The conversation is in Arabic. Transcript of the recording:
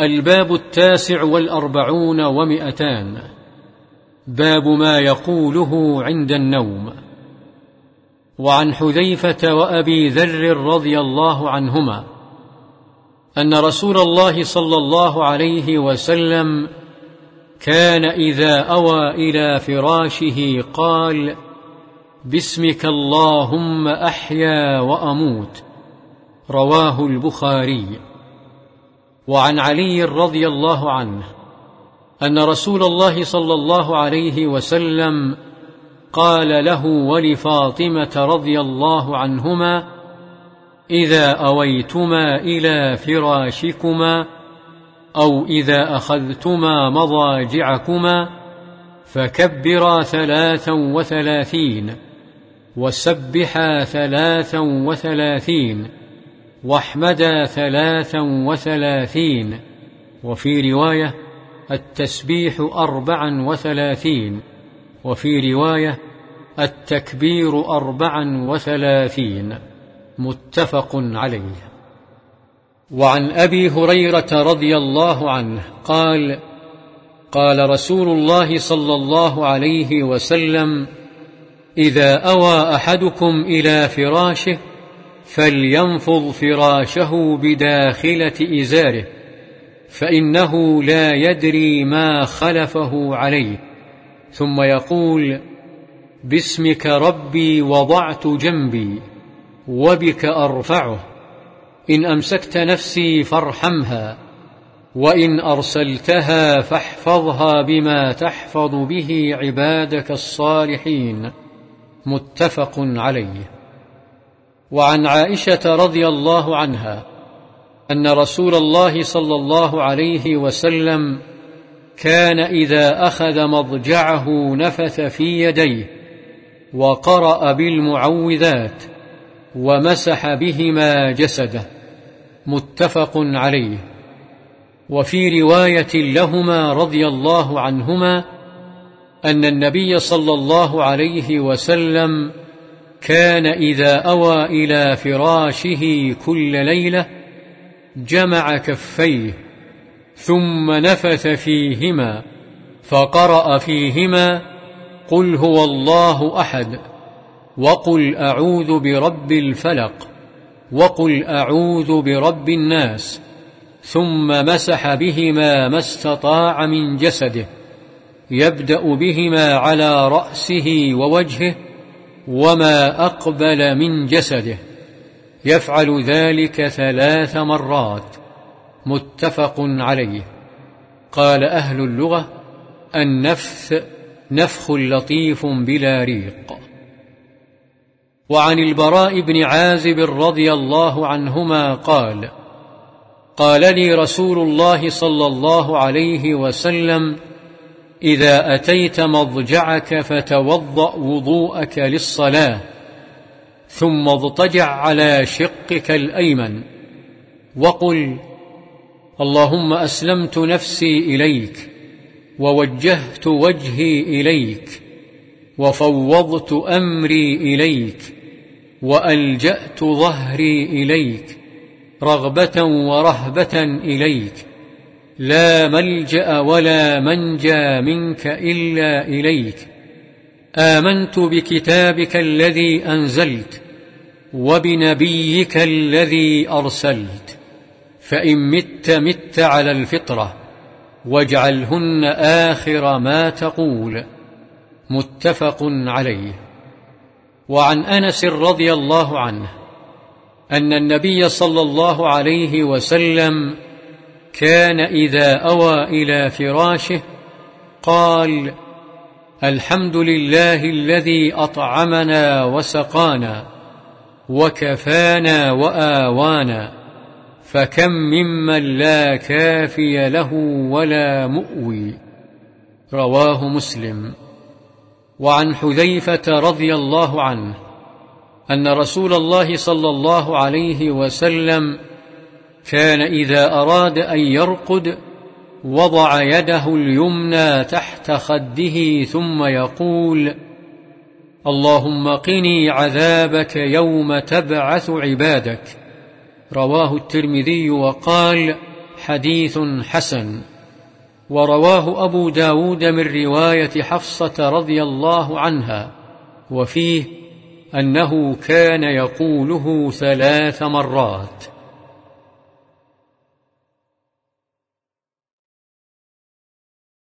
الباب التاسع والأربعون ومئتان. باب ما يقوله عند النوم. وعن حذيفة وأبي ذر رضي الله عنهما أن رسول الله صلى الله عليه وسلم كان إذا أوى إلى فراشه قال باسمك اللهم أحيا وأموت. رواه البخاري. وعن علي رضي الله عنه أن رسول الله صلى الله عليه وسلم قال له ولفاطمة رضي الله عنهما إذا أويتما إلى فراشكما أو إذا أخذتما مضاجعكما فكبرا ثلاثا وثلاثين وسبحا ثلاثا وثلاثين واحمدا ثلاثا وثلاثين وفي رواية التسبيح أربعا وثلاثين وفي رواية التكبير أربعا وثلاثين متفق عليه. وعن أبي هريرة رضي الله عنه قال قال رسول الله صلى الله عليه وسلم إذا أوى أحدكم إلى فراشه فلينفض فراشه بداخلة إزاره فإنه لا يدري ما خلفه عليه. ثم يقول باسمك ربي وضعت جنبي وبك أرفعه إن أمسكت نفسي فارحمها وإن أرسلتها فاحفظها بما تحفظ به عبادك الصالحين. متفق عليه. وعن عائشة رضي الله عنها أن رسول الله صلى الله عليه وسلم كان إذا أخذ مضجعه نفث في يديه وقرأ بالمعوذات ومسح بهما جسده متفق عليه. وفي رواية لهما رضي الله عنهما أن النبي صلى الله عليه وسلم كان إذا أوى إلى فراشه كل ليلة جمع كفيه ثم نفث فيهما فقرأ فيهما قل هو الله أحد وقل أعوذ برب الفلق وقل أعوذ برب الناس ثم مسح بهما ما استطاع من جسده يبدأ بهما على رأسه ووجهه وما أقبل من جسده يفعل ذلك ثلاث مرات متفق عليه قال أهل اللغة النفث نفخ لطيف بلا ريق وعن البراء بن عازب رضي الله عنهما قال قال لي رسول الله صلى الله عليه وسلم إذا أتيت مضجعك فتوضأ وضوءك للصلاة ثم اضطجع على شقك الأيمن وقل اللهم أسلمت نفسي إليك ووجهت وجهي إليك وفوضت أمري إليك وألجأت ظهري إليك رغبة ورهبة إليك لا ملجأ ولا منجى منك إلا إليك. آمنت بكتابك الذي أنزلت وبنبيك الذي أرسلت. فإن مت مت على الفطرة واجعلهن آخر ما تقول. متفق عليه. وعن أنس رضي الله عنه أن النبي صلى الله عليه وسلم كان إذا أوى إلى فراشه قال الحمد لله الذي أطعمنا وسقانا وكفانا وآوانا فكم ممن لا كافي له ولا مؤوي. رواه مسلم. وعن حذيفة رضي الله عنه أن رسول الله صلى الله عليه وسلم كان إذا أراد أن يرقد وضع يده اليمنى تحت خده ثم يقول اللهم قني عذابك يوم تبعث عبادك. رواه الترمذي وقال حديث حسن. ورواه أبو داود من رواية حفصة رضي الله عنها. وفيه أنه كان يقوله ثلاث مرات.